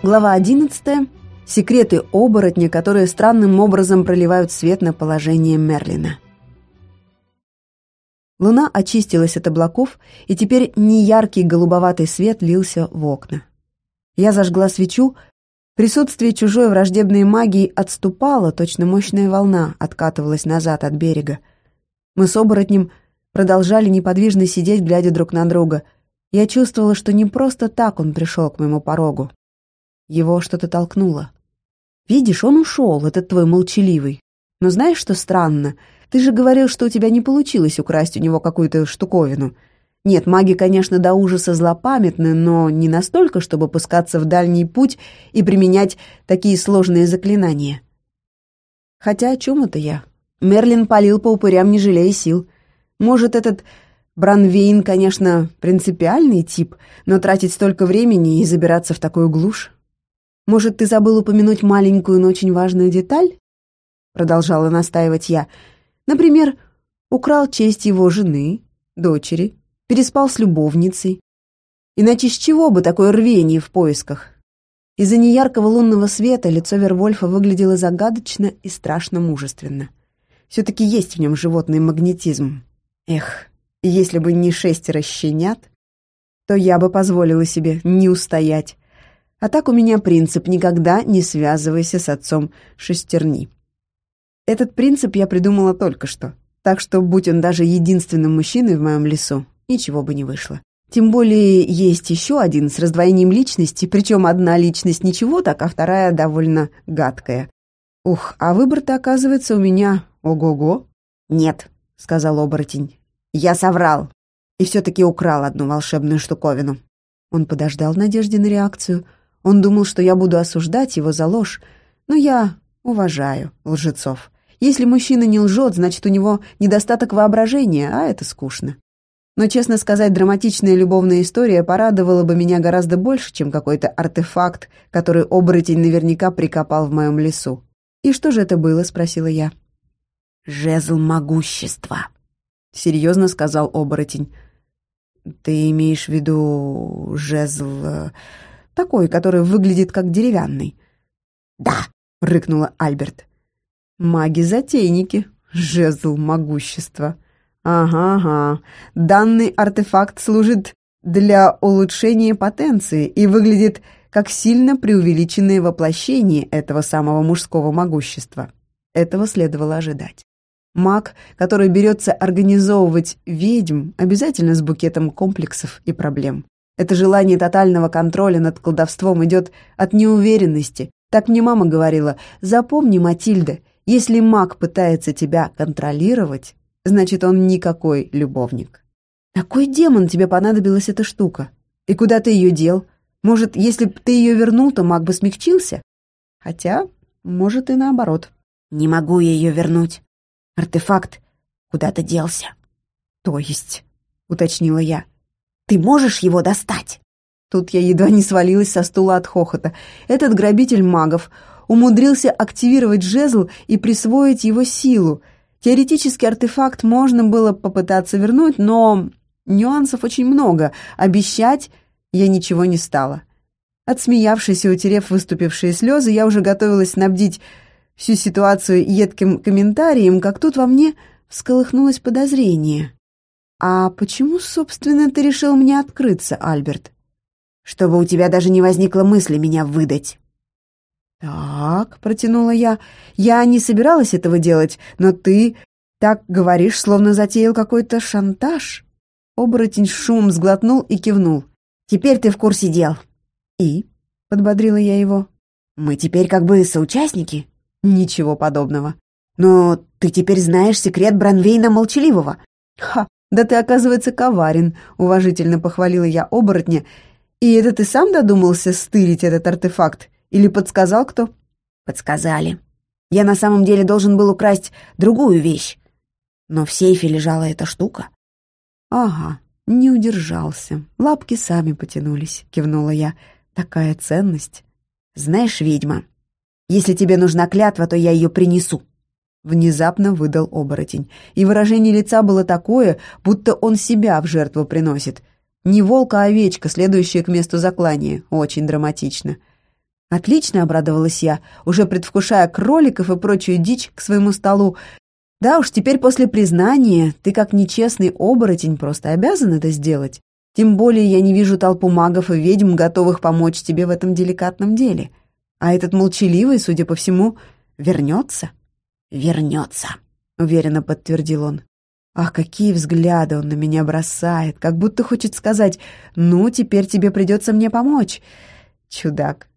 Глава 11. Секреты оборотня, которые странным образом проливают свет на положение Мерлина. Луна очистилась от облаков, и теперь неяркий голубоватый свет лился в окна. Я зажгла свечу, присутствие чужой враждебной магии отступало, точно мощная волна откатывалась назад от берега. Мы с оборотнем продолжали неподвижно сидеть, глядя друг на друга. Я чувствовала, что не просто так он пришел к моему порогу. Его что-то толкнуло. «Видишь, он ушел, этот твой молчаливый. Но знаешь, что странно? Ты же говорил, что у тебя не получилось украсть у него какую-то штуковину. Нет, маги, конечно, до ужаса злопамятны, но не настолько, чтобы пускаться в дальний путь и применять такие сложные заклинания. Хотя о чем это я? Мерлин палил по упырям, не жалея сил. Может, этот Бранвейн, конечно, принципиальный тип, но тратить столько времени и забираться в такую глушь? Может, ты забыл упомянуть маленькую, но очень важную деталь?» Продолжала настаивать я. «Например, украл честь его жены, дочери, переспал с любовницей. Иначе с чего бы такое рвение в поисках?» Из-за неяркого лунного света лицо Вервольфа выглядело загадочно и страшно мужественно. Все-таки есть в нем животный магнетизм. Эх, если бы не шестеро щенят, то я бы позволила себе не устоять. А так у меня принцип «никогда не связывайся с отцом шестерни». Этот принцип я придумала только что, так что, будь он даже единственным мужчиной в моем лесу, ничего бы не вышло. Тем более есть еще один с раздвоением личности, причем одна личность ничего так, а вторая довольно гадкая. Ух, а выбор-то оказывается у меня ого-го. «Нет», — сказал оборотень, — «я соврал и все-таки украл одну волшебную штуковину». Он подождал надежде на реакцию — он думал, что я буду осуждать его за ложь, но я уважаю лжецов. Если мужчина не лжет, значит, у него недостаток воображения, а это скучно. Но, честно сказать, драматичная любовная история порадовала бы меня гораздо больше, чем какой-то артефакт, который оборотень наверняка прикопал в моем лесу. «И что же это было?» — спросила я. «Жезл могущества», — серьезно сказал оборотень. «Ты имеешь в виду жезл...» такой, который выглядит как деревянный». «Да», — рыкнула Альберт. «Маги-затейники, жезл могущества. Ага-ага, данный артефакт служит для улучшения потенции и выглядит как сильно преувеличенное воплощение этого самого мужского могущества. Этого следовало ожидать. Маг, который берется организовывать ведьм, обязательно с букетом комплексов и проблем. Это желание тотального контроля над колдовством идет от неуверенности. Так мне мама говорила, запомни, Матильда, если маг пытается тебя контролировать, значит, он никакой любовник. На кой демон тебе понадобилась эта штука? И куда ты ее дел? Может, если б ты ее вернул, то маг бы смягчился? Хотя, может, и наоборот. Не могу я ее вернуть. Артефакт куда-то делся. То есть, уточнила я. Ты можешь его достать?» Тут я едва не свалилась со стула от хохота. Этот грабитель магов умудрился активировать жезл и присвоить его силу. Теоретически артефакт можно было попытаться вернуть, но нюансов очень много. Обещать я ничего не стала. Отсмеявшись и утерев выступившие слезы, я уже готовилась снабдить всю ситуацию едким комментарием, как тут во мне всколыхнулось подозрение. «А почему, собственно, ты решил мне открыться, Альберт? Чтобы у тебя даже не возникло мысли меня выдать». «Так», — протянула я, — «я не собиралась этого делать, но ты так говоришь, словно затеял какой-то шантаж». Оборотень шумом сглотнул и кивнул. «Теперь ты в курсе дел». «И?» — подбодрила я его. «Мы теперь как бы соучастники?» «Ничего подобного». «Но ты теперь знаешь секрет Бранвейна Молчаливого». «Ха, «Да ты, оказывается, коварен», — уважительно похвалила я оборотня. «И это ты сам додумался стырить этот артефакт? Или подсказал кто?» «Подсказали. Я на самом деле должен был украсть другую вещь. Но в сейфе лежала эта штука». «Ага, не удержался. Лапки сами потянулись», — кивнула я. «Такая ценность». «Знаешь, ведьма, если тебе нужна клятва, то я ее принесу», Внезапно выдал оборотень, и выражение лица было такое, будто он себя в жертву приносит. Не волк, а овечка, следующая к месту заклания. Очень драматично. «Отлично», — обрадовалась я, уже предвкушая кроликов и прочую дичь к своему столу. «Да уж, теперь после признания ты, как нечестный оборотень, просто обязан это сделать. Тем более я не вижу толпу магов и ведьм, готовых помочь тебе в этом деликатном деле. А этот молчаливый, судя по всему, вернется?» «Вернется», — уверенно подтвердил он. Ах, какие взгляды он на меня бросает, как будто хочет сказать «Ну, теперь тебе придется мне помочь». Чудак.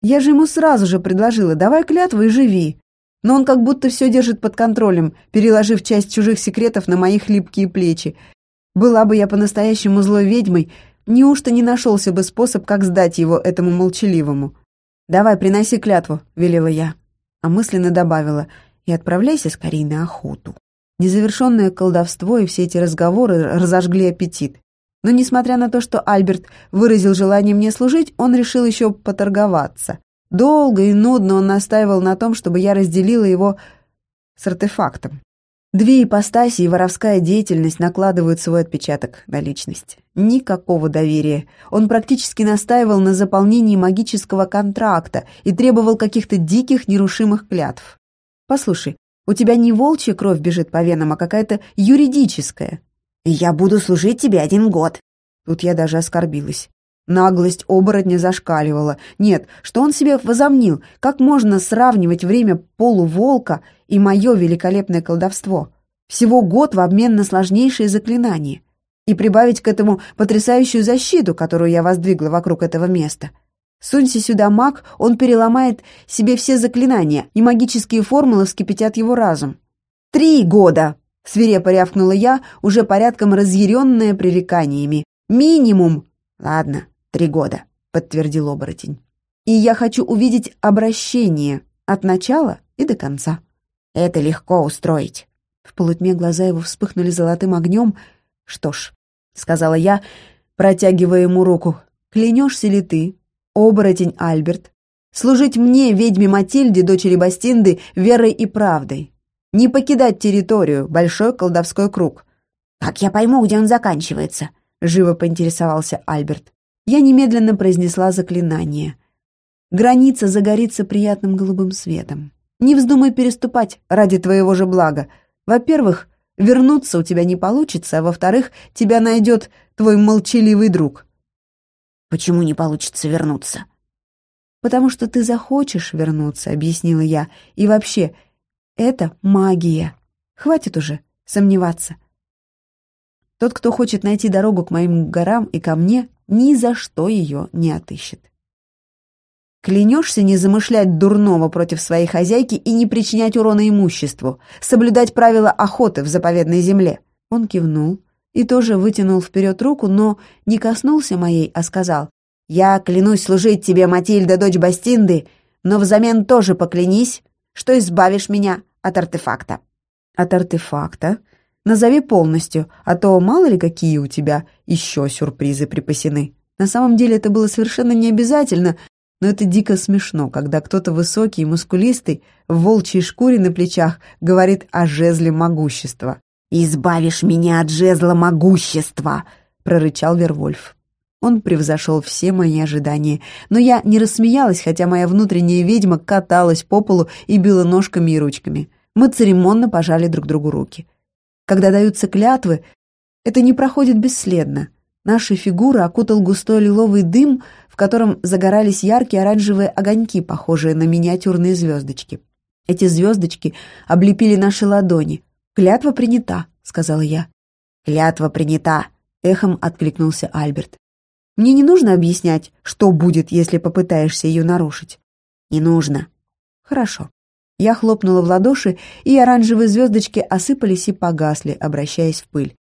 Я же ему сразу же предложила «давай клятву и живи». Но он как будто все держит под контролем, переложив часть чужих секретов на мои хлипкие плечи. Была бы я по-настоящему злой ведьмой, неужто не нашелся бы способ, как сдать его этому молчаливому? «Давай, приноси клятву», — велела я. А мысленно добавила «и отправляйся скорее на охоту». Незавершенное колдовство и все эти разговоры разожгли аппетит. Но несмотря на то, что Альберт выразил желание мне служить, он решил еще поторговаться. Долго и нудно он настаивал на том, чтобы я разделила его с артефактом. Две ипостаси и воровская деятельность накладывают свой отпечаток на личность. Никакого доверия. Он практически настаивал на заполнении магического контракта и требовал каких-то диких нерушимых клятв. «Послушай, у тебя не волчья кровь бежит по венам, а какая-то юридическая. «Я буду служить тебе один год». Тут я даже оскорбилась. Наглость оборотня зашкаливала. Нет, что он себе возомнил? Как можно сравнивать время полуволка и мое великолепное колдовство? Всего год в обмен на сложнейшие заклинания. И прибавить к этому потрясающую защиту, которую я воздвигла вокруг этого места. Сунься сюда маг, он переломает себе все заклинания, и магические формулы вскипятят его разум. «Три года!» Свирепо рявкнула я, уже порядком разъяренная пререканиями. «Минимум!» «Ладно, три года», — подтвердил оборотень. «И я хочу увидеть обращение от начала и до конца». «Это легко устроить». В полутьме глаза его вспыхнули золотым огнем. «Что ж», — сказала я, протягивая ему руку, «клянешься ли ты, оборотень Альберт, служить мне, ведьме Матильде, дочери Бастинды, верой и правдой, не покидать территорию, большой колдовской круг. «Как я пойму, где он заканчивается?» — живо поинтересовался Альберт. Я немедленно произнесла заклинание. «Граница загорится приятным голубым светом. Не вздумай переступать ради твоего же блага. Во-первых, вернуться у тебя не получится, а во-вторых, тебя найдет твой молчаливый друг». «Почему не получится вернуться?» «Потому что ты захочешь вернуться», — объяснила я. «И вообще, это магия. Хватит уже сомневаться. Тот, кто хочет найти дорогу к моим горам и ко мне, ни за что ее не отыщет. Клянешься не замышлять дурного против своей хозяйки и не причинять урона имуществу, соблюдать правила охоты в заповедной земле. Он кивнул и тоже вытянул вперед руку, но не коснулся моей, а сказал, «Я клянусь служить тебе, Матильда, дочь Бастинды, но взамен тоже поклянись, что избавишь меня от артефакта». «От артефакта? Назови полностью, а то мало ли какие у тебя еще сюрпризы припасены». На самом деле это было совершенно не обязательно, но это дико смешно, когда кто-то высокий и мускулистый, в волчьей шкуре на плечах, говорит о жезле могущества. «Избавишь меня от жезла могущества!» — прорычал Вервольф. Он превзошел все мои ожидания, но я не рассмеялась, хотя моя внутренняя ведьма каталась по полу и била ножками и ручками. Мы церемонно пожали друг другу руки. Когда даются клятвы, это не проходит бесследно. Наши фигуры окутал густой лиловый дым, в котором загорались яркие оранжевые огоньки, похожие на миниатюрные звездочки. Эти звездочки облепили наши ладони. «Клятва принята», — сказала я. «Клятва принята», — эхом откликнулся Альберт. Мне не нужно объяснять, что будет, если попытаешься ее нарушить. Не нужно. Хорошо. Я хлопнула в ладоши, и оранжевые звездочки осыпались и погасли, обращаясь в пыль.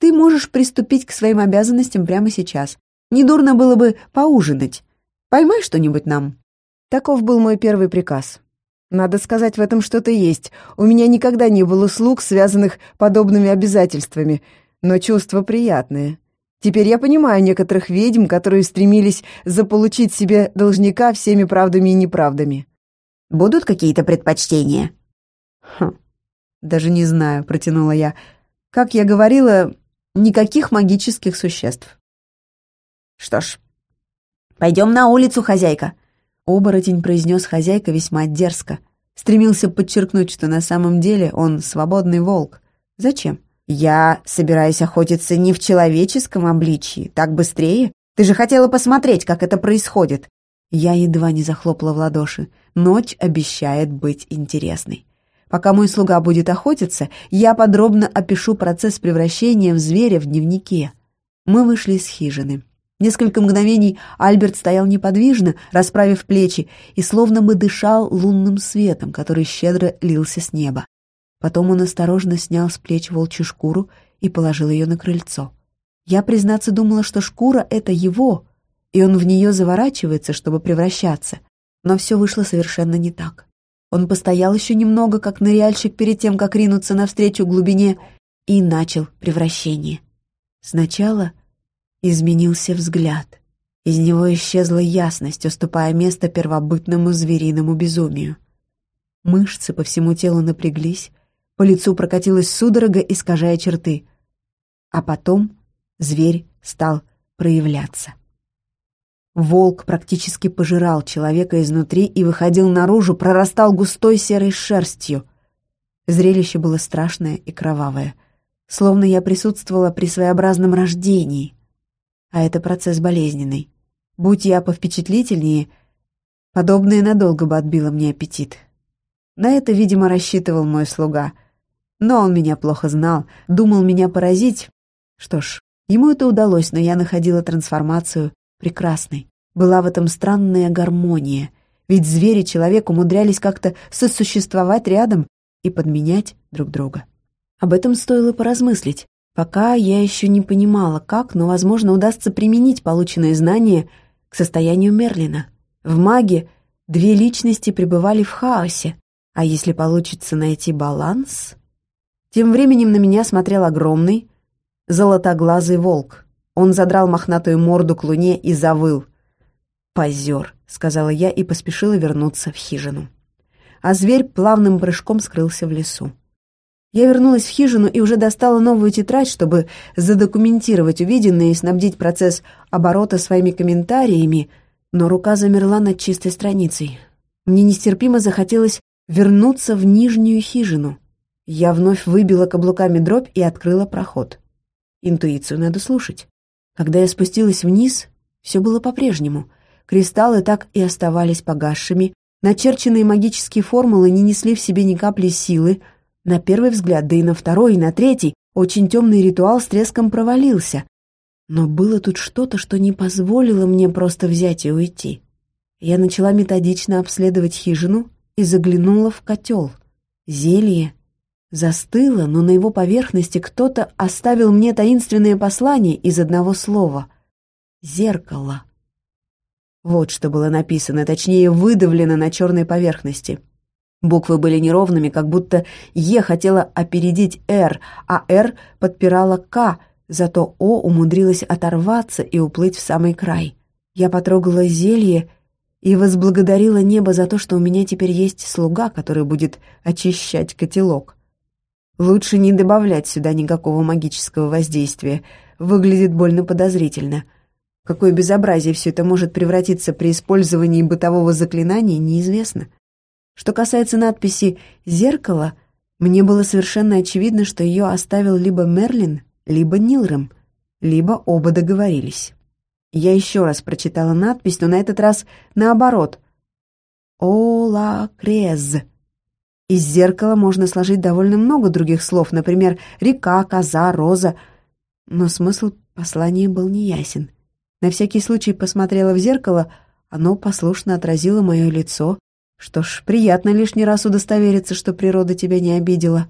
Ты можешь приступить к своим обязанностям прямо сейчас. Недурно было бы поужинать. Поймай что-нибудь нам. Таков был мой первый приказ. Надо сказать, в этом что-то есть. У меня никогда не было слуг, связанных подобными обязательствами, но чувства приятные. Теперь я понимаю некоторых ведьм, которые стремились заполучить себе должника всеми правдами и неправдами. Будут какие-то предпочтения? Хм, даже не знаю, протянула я. Как я говорила, никаких магических существ. Что ж, пойдем на улицу, хозяйка. Оборотень произнес хозяйка весьма дерзко. Стремился подчеркнуть, что на самом деле он свободный волк. Зачем? «Я собираюсь охотиться не в человеческом обличии. Так быстрее? Ты же хотела посмотреть, как это происходит!» Я едва не захлопала в ладоши. Ночь обещает быть интересной. Пока мой слуга будет охотиться, я подробно опишу процесс превращения в зверя в дневнике. Мы вышли из хижины. Несколько мгновений Альберт стоял неподвижно, расправив плечи, и словно бы дышал лунным светом, который щедро лился с неба. Потом он осторожно снял с плеч волчью шкуру и положил ее на крыльцо. Я, признаться, думала, что шкура — это его, и он в нее заворачивается, чтобы превращаться. Но все вышло совершенно не так. Он постоял еще немного, как ныряльщик перед тем, как ринуться навстречу глубине, и начал превращение. Сначала изменился взгляд. Из него исчезла ясность, уступая место первобытному звериному безумию. Мышцы по всему телу напряглись, по лицу прокатилась судорога, искажая черты. А потом зверь стал проявляться. Волк практически пожирал человека изнутри и выходил наружу, прорастал густой серой шерстью. Зрелище было страшное и кровавое, словно я присутствовала при своеобразном рождении. А это процесс болезненный. Будь я повпечатлительнее, подобное надолго бы отбило мне аппетит. На это, видимо, рассчитывал мой слуга. Но он меня плохо знал, думал меня поразить. Что ж, ему это удалось, но я находила трансформацию прекрасной. Была в этом странная гармония, ведь звери и человек умудрялись как-то сосуществовать рядом и подменять друг друга. Об этом стоило поразмыслить. Пока я еще не понимала, как, но, возможно, удастся применить полученные знания к состоянию Мерлина. В маге две личности пребывали в хаосе, а если получится найти баланс... Тем временем на меня смотрел огромный, золотоглазый волк. Он задрал мохнатую морду к луне и завыл. «Позер», — сказала я и поспешила вернуться в хижину. А зверь плавным прыжком скрылся в лесу. Я вернулась в хижину и уже достала новую тетрадь, чтобы задокументировать увиденное и снабдить процесс оборота своими комментариями, но рука замерла над чистой страницей. Мне нестерпимо захотелось вернуться в нижнюю хижину. Я вновь выбила каблуками дробь и открыла проход. Интуицию надо слушать. Когда я спустилась вниз, все было по-прежнему. Кристаллы так и оставались погасшими, начерченные магические формулы не несли в себе ни капли силы. На первый взгляд, да и на второй, и на третий, очень темный ритуал с треском провалился. Но было тут что-то, что не позволило мне просто взять и уйти. Я начала методично обследовать хижину и заглянула в котел. Зелье застыло, но на его поверхности кто-то оставил мне таинственное послание из одного слова — «Зеркало». Вот что было написано, точнее, выдавлено на черной поверхности. Буквы были неровными, как будто «Е» хотела опередить «Р», а «Р» подпирала «К», зато «О» умудрилась оторваться и уплыть в самый край. Я потрогала зелье и возблагодарила небо за то, что у меня теперь есть слуга, который будет очищать котелок. Лучше не добавлять сюда никакого магического воздействия. Выглядит больно подозрительно. Какое безобразие все это может превратиться при использовании бытового заклинания, неизвестно. Что касается надписи «Зеркало», мне было совершенно очевидно, что ее оставил либо Мерлин, либо Нилрем, либо оба договорились. Я еще раз прочитала надпись, но на этот раз наоборот. «Ола Крез». Из зеркала можно сложить довольно много других слов, например, «река», «коза», «роза». Но смысл послания был неясен. На всякий случай посмотрела в зеркало, оно послушно отразило мое лицо. Что ж, приятно лишний раз удостовериться, что природа тебя не обидела.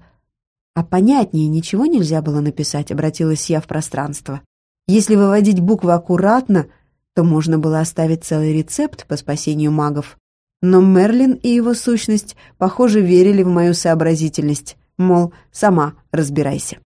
А понятнее ничего нельзя было написать, обратилась я в пространство. Если выводить буквы аккуратно, то можно было оставить целый рецепт по спасению магов. Но Мерлин и его сущность, похоже, верили в мою сообразительность, мол, сама разбирайся.